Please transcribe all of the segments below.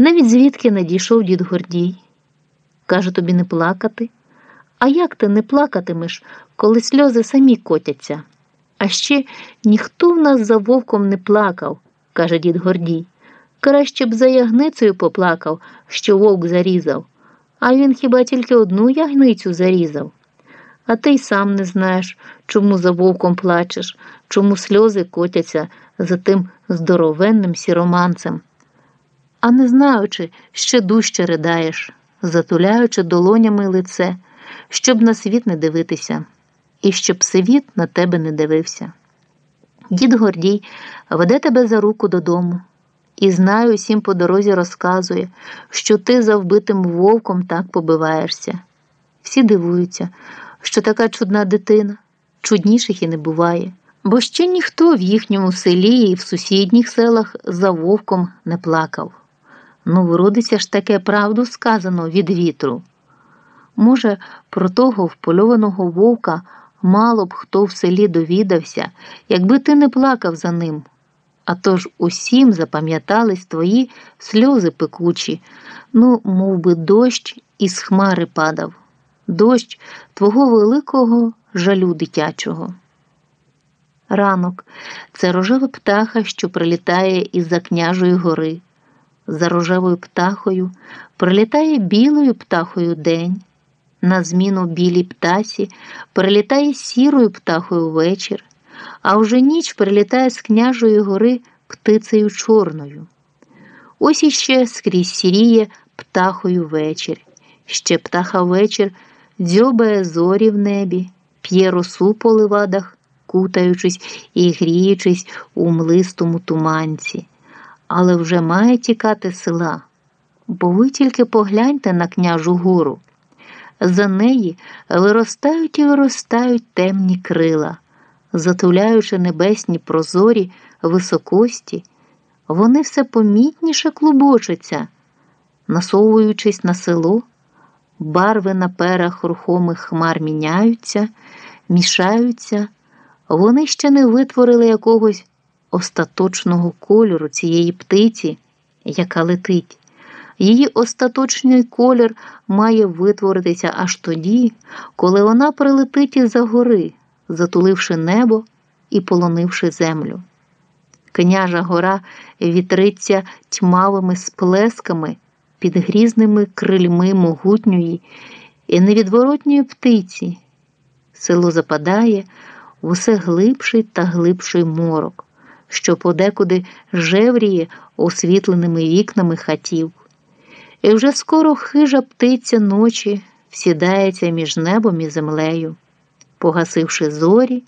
Навіть звідки надійшов дід Гордій. Каже тобі не плакати. А як ти не плакатимеш, коли сльози самі котяться? А ще ніхто в нас за вовком не плакав, каже дід Гордій. Краще б за ягницею поплакав, що вовк зарізав, а він хіба тільки одну ягницю зарізав. А ти й сам не знаєш, чому за вовком плачеш, чому сльози котяться за тим здоровенним сіроманцем. А не знаючи, ще дужче ридаєш, затуляючи долонями лице, щоб на світ не дивитися, і щоб світ на тебе не дивився. Дід Гордій веде тебе за руку додому. І знаю, усім по дорозі розказує, що ти за вбитим вовком так побиваєшся. Всі дивуються, що така чудна дитина, чудніших і не буває, бо ще ніхто в їхньому селі і в сусідніх селах за вовком не плакав. Ну, вродиться ж таке правду сказано від вітру. Може, про того впольованого вовка мало б хто в селі довідався, якби ти не плакав за ним. А тож усім запам'ятались твої сльози пекучі, ну, мов би, дощ із хмари падав, дощ твого великого жалю дитячого. Ранок це рожева птаха, що прилітає із за княжої гори. За рожевою птахою прилітає білою птахою день. На зміну білій птасі прилітає сірою птахою вечір а вже ніч прилітає з княжої гори птицею чорною. Ось іще скрізь сіріє птахою вечір. Ще птаха вечір дзьобає зорі в небі, п'є росу по ливадах, кутаючись і гріючись у млистому туманці, але вже має тікати села. Бо ви тільки погляньте на княжу гору. За неї виростають і виростають темні крила затуляючи небесні прозорі високості, вони все помітніше клубочаться, насовуючись на село, барви на перах рухомих хмар міняються, мішаються, вони ще не витворили якогось остаточного кольору цієї птиці, яка летить. Її остаточний колір має витворитися аж тоді, коли вона прилетить із за гори затуливши небо і полонивши землю. Княжа гора вітриться тьмавими сплесками під грізними крильми могутньої і невідворотньої птиці. Село западає в усе глибший та глибший морок, що подекуди жевріє освітленими вікнами хатів. І вже скоро хижа птиця ночі всідається між небом і землею погасивши зорі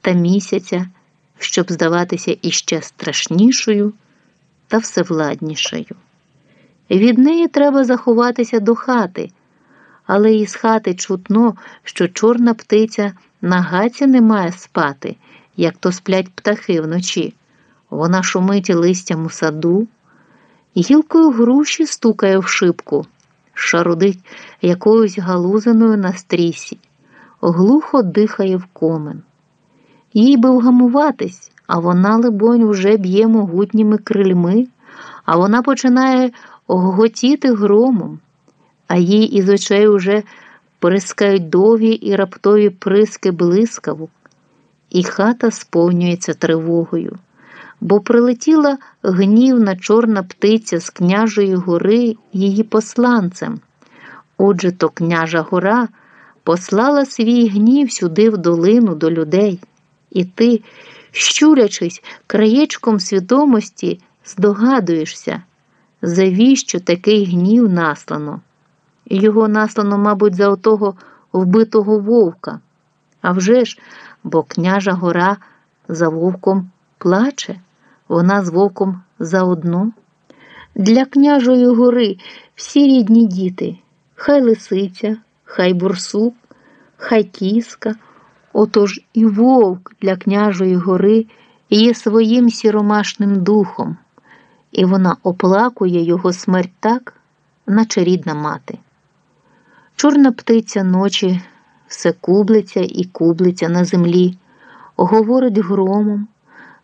та місяця, щоб здаватися іще страшнішою та всевладнішою. Від неї треба заховатися до хати, але із хати чутно, що чорна птиця на гаці не має спати, як то сплять птахи вночі. Вона шумить листям у саду, гілкою груші стукає в шибку, шарудить якоюсь галузиною на стрісі глухо дихає в комен. Їй би вгамуватись, а вона, либонь, уже б'є могутніми крильми, а вона починає гоготіти громом, а їй із очей уже прискають довгі і раптові приски блискавок, і хата сповнюється тривогою, бо прилетіла гнівна чорна птиця з княжої гори її посланцем. Отже то княжа гора послала свій гнів сюди в долину до людей, і ти, щурячись краєчком свідомості, здогадуєшся, завіщо такий гнів наслано. Його наслано, мабуть, за отого вбитого вовка. А вже ж, бо княжа гора за вовком плаче, вона з вовком заодно. Для княжої гори всі рідні діти, хай лисиця, хай бурсук, хай кіска, отож і вовк для княжої гори є своїм сіромашним духом, і вона оплакує його смерть так, наче рідна мати. Чорна птиця ночі все кублиться і кублиться на землі, говорить громом,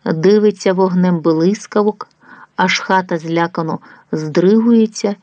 дивиться вогнем блискавок, аж хата злякано здригується